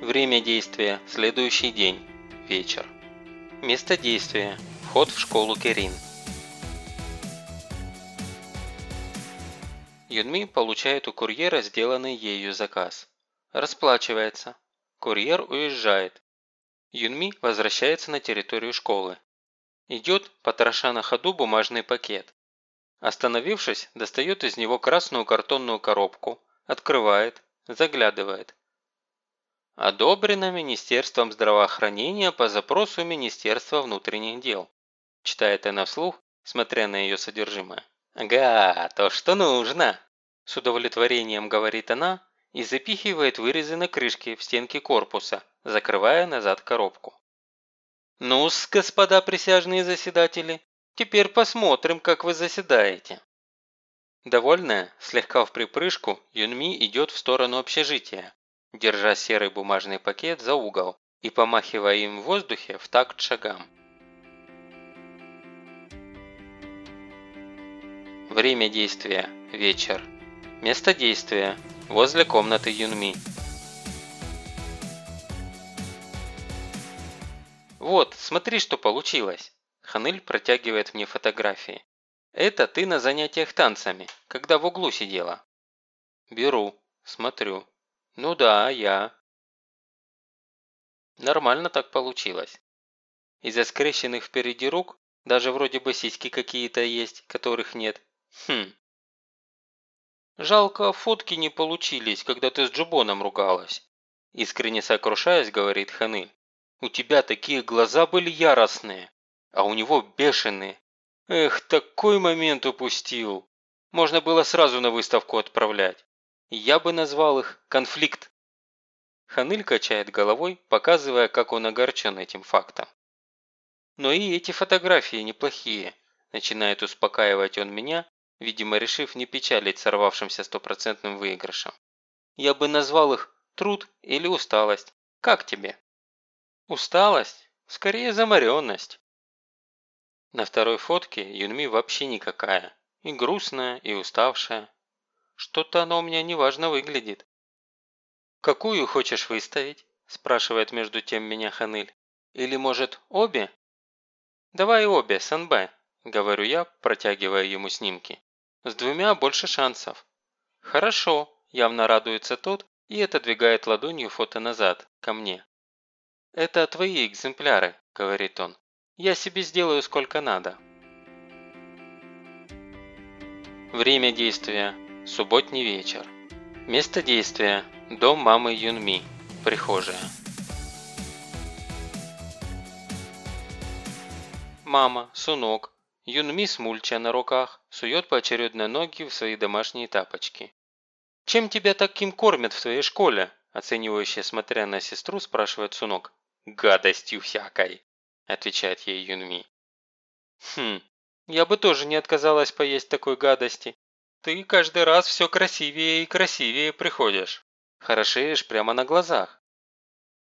Время действия – следующий день, вечер. Место действия – вход в школу Керин. Юнми получает у курьера сделанный ею заказ. Расплачивается. Курьер уезжает. Юнми возвращается на территорию школы. Идет, потроша на ходу бумажный пакет. Остановившись, достает из него красную картонную коробку, открывает, заглядывает. Одобрено Министерством здравоохранения по запросу Министерства внутренних дел. Читает она вслух, смотря на ее содержимое. «Ага, то, что нужно!» С удовлетворением говорит она и запихивает вырезы на крышке в стенки корпуса, закрывая назад коробку. ну господа присяжные заседатели, теперь посмотрим, как вы заседаете. Довольная, слегка в припрыжку, Юнми идет в сторону общежития, держа серый бумажный пакет за угол и помахивая им в воздухе в такт шагам. Время действия – вечер. Место действия – возле комнаты Юнми. «Вот, смотри, что получилось!» Ханыль протягивает мне фотографии. «Это ты на занятиях танцами, когда в углу сидела». Беру, смотрю. Ну да, я. Нормально так получилось. Из-за скрещенных впереди рук даже вроде бы сиськи какие-то есть, которых нет. Хм. Жалко, фотки не получились, когда ты с Джубоном ругалась. Искренне сокрушаясь, говорит Ханыль. У тебя такие глаза были яростные, а у него бешеные. Эх, такой момент упустил. Можно было сразу на выставку отправлять. Я бы назвал их «конфликт». Ханыль качает головой, показывая, как он огорчен этим фактом. Но и эти фотографии неплохие, начинает успокаивать он меня, видимо решив не печалить сорвавшимся стопроцентным выигрышем. Я бы назвал их труд или усталость. Как тебе? Усталость? Скорее заморенность. На второй фотке Юнми вообще никакая. И грустная, и уставшая. Что-то она у меня неважно выглядит. «Какую хочешь выставить?» – спрашивает между тем меня Ханыль. «Или, может, обе?» «Давай обе, СНБ», – говорю я, протягивая ему снимки. С двумя больше шансов. Хорошо, явно радуется тот и отодвигает ладонью фото назад, ко мне. Это твои экземпляры, говорит он. Я себе сделаю сколько надо. Время действия. Субботний вечер. Место действия. Дом мамы Юнми. Прихожая. Мама, Сунок, Юнми с мульча на руках сует поочередно ноги в свои домашние тапочки. «Чем тебя таким кормят в твоей школе?» оценивающе смотря на сестру, спрашивает Сунок. «Гадостью всякой», отвечает ей Юнми. «Хм, я бы тоже не отказалась поесть такой гадости. Ты каждый раз все красивее и красивее приходишь. Хорошеешь прямо на глазах».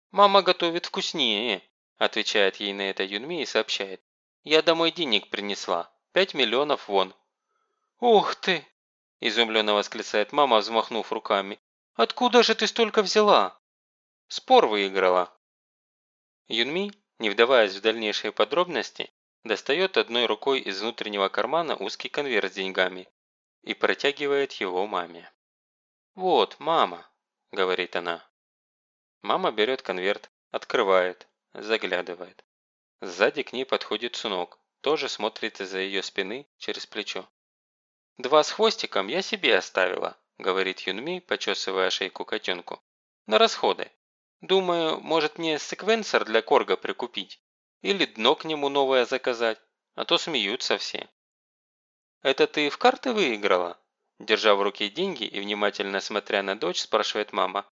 «Мама готовит вкуснее», отвечает ей на это Юнми и сообщает. Я домой денег принесла. Пять миллионов вон». «Ух ты!» – изумленно восклицает мама, взмахнув руками. «Откуда же ты столько взяла?» «Спор выиграла». Юнми, не вдаваясь в дальнейшие подробности, достает одной рукой из внутреннего кармана узкий конверт с деньгами и протягивает его маме. «Вот, мама», – говорит она. Мама берет конверт, открывает, заглядывает. Сзади к ней подходит Сунок, тоже смотрит из-за ее спины через плечо. «Два с хвостиком я себе оставила», – говорит Юнми, почесывая шейку котенку. «На расходы. Думаю, может мне секвенсор для корга прикупить? Или дно к нему новое заказать? А то смеются все». «Это ты в карты выиграла?» Держа в руке деньги и внимательно смотря на дочь, спрашивает мама.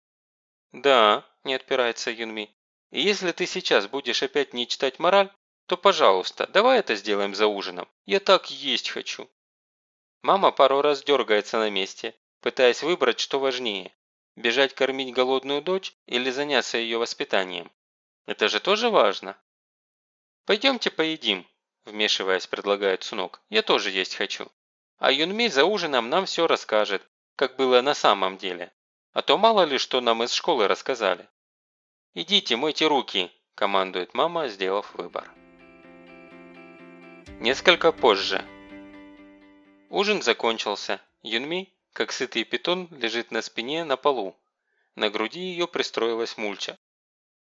«Да», – не отпирается Юнми. И если ты сейчас будешь опять не читать мораль, то, пожалуйста, давай это сделаем за ужином. Я так есть хочу». Мама пару раз дергается на месте, пытаясь выбрать, что важнее – бежать кормить голодную дочь или заняться ее воспитанием. Это же тоже важно. «Пойдемте поедим», – вмешиваясь, предлагает Сунок. «Я тоже есть хочу. А Юнми за ужином нам все расскажет, как было на самом деле. А то мало ли что нам из школы рассказали». «Идите, мойте руки», – командует мама, сделав выбор. Несколько позже. Ужин закончился. Юнми, как сытый питон, лежит на спине на полу. На груди ее пристроилась Мульча.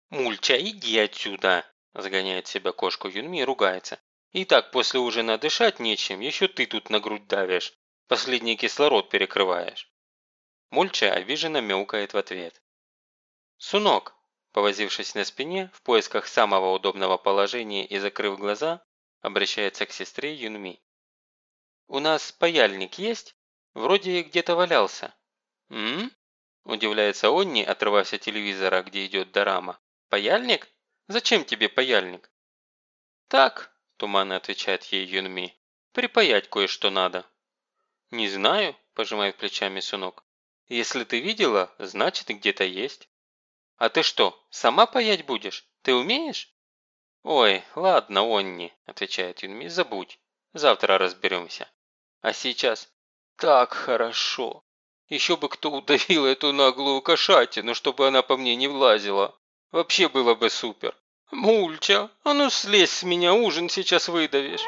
«Мульча, иди отсюда!» – загоняет себя кошку Юнми и ругается. «И так после ужина дышать нечем, еще ты тут на грудь давишь. Последний кислород перекрываешь». Мульча обиженно мяукает в ответ. «Сунок!» Повозившись на спине, в поисках самого удобного положения и закрыв глаза, обращается к сестре Юнми. «У нас паяльник есть? Вроде где-то валялся». «М?», Удивляется Онни, отрываясь от телевизора, где идет дорама. «Паяльник? Зачем тебе паяльник?» «Так», – туманно отвечает ей Юнми, – «припаять кое-что надо». «Не знаю», – пожимает плечами Сунок. «Если ты видела, значит где-то есть». «А ты что, сама паять будешь? Ты умеешь?» «Ой, ладно, Онни», – отвечает Юнми, – «забудь. Завтра разберемся. А сейчас так хорошо. Еще бы кто удавил эту наглую кошатину, чтобы она по мне не влазила. Вообще было бы супер. Мульча, а ну слезь с меня, ужин сейчас выдавишь».